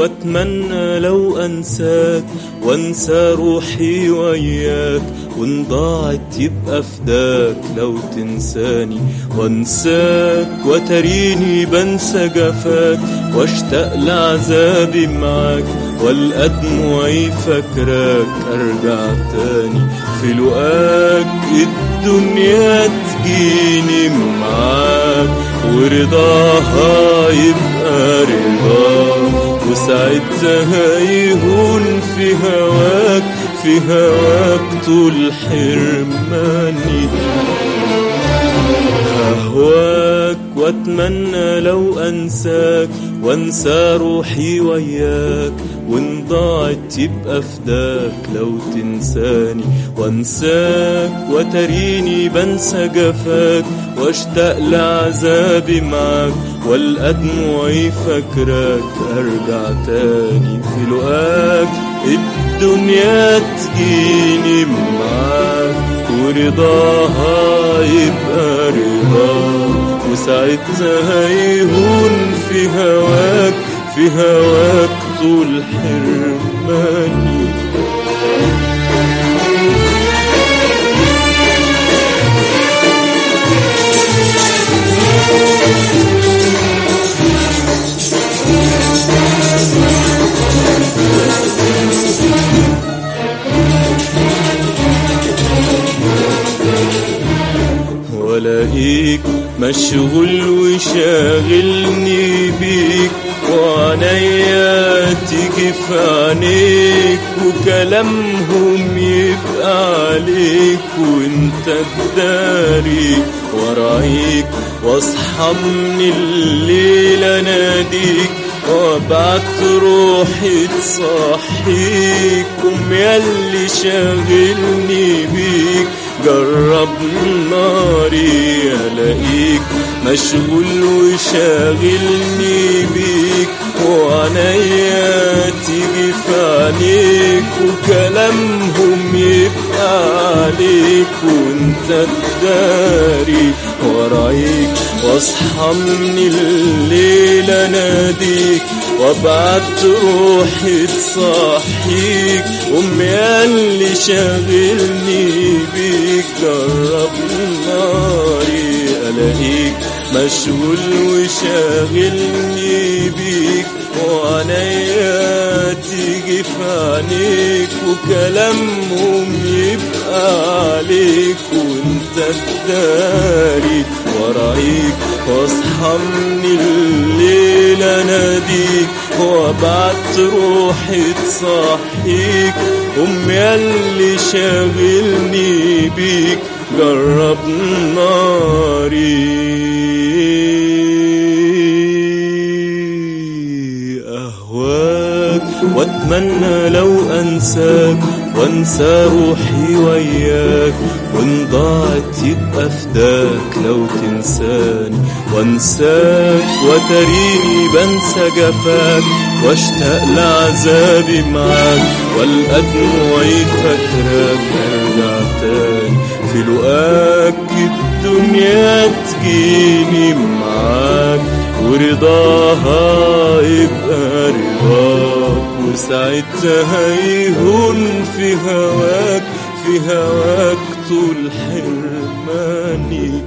واتمنى لو أنساك وانسى روحي وياك وإن ضاعت يبقى فداك لو تنساني وانساك وتريني بنسى جفاك واشتاق لعذابي معاك والقى دموعي فاكراك أرجع تاني في لقاك الدنيا تجيني معاك ورضاها يبقى رضاك وساعتها يهون في هواك في هواك طول حرماني. أهواك وأتمنى لو أنساك وأنسى روحي وياك وإن ضاعت يبقى فداك لو تنساني وأنساك وتريني بنسى جفاك وأشتاق لعذابي معاك والقى دموعي فاكراك أرجع تاني في لقاك الدنيا تجيني معاك ورضاها رضاك وساعتها يهون في هواك في هواك طول حرماني. ولاقيك مشغول وشاغلني بيك تيجي في عينيك وكلامهم يبقى عليك وأنت تداري ورأيك وأصحى من الليل أناديك وأبعت روحي تصحيك قوم ياللي شاغلني بيك. جرب ناري الاقيك مشغول وشاغلني بيك. وعنيا تيجي في عينيك وكلامهم يبقى عليك. وأنت تداري ورايك واصحى من الليل أناديك. وابعت روحي تصحيك أمي اللي شاغلني بيك جرب ناري الاقيك مشغول وشاغلني بيك وعنيا تيجي في عينيك وكلامهم يبقى عليك. تداري ورأيك واصحى من الليل اناديك وابعت روحي تصحيك. امي اللي شاغلني بيك جرب ناري. واتمنى لو أنساك وانسى روحي وياك وإن ضاعت يبقى فداك لو تنساني. وانساك وتريني بنسى جفاك واشتاق لعذابي معاك والقى دموعي فاكراك ارجع تاني. في لقاك الدنيا تجيني معاك ورضاها يبقى رضاك. وساعتها يهون في هواك في هواك طول حرماني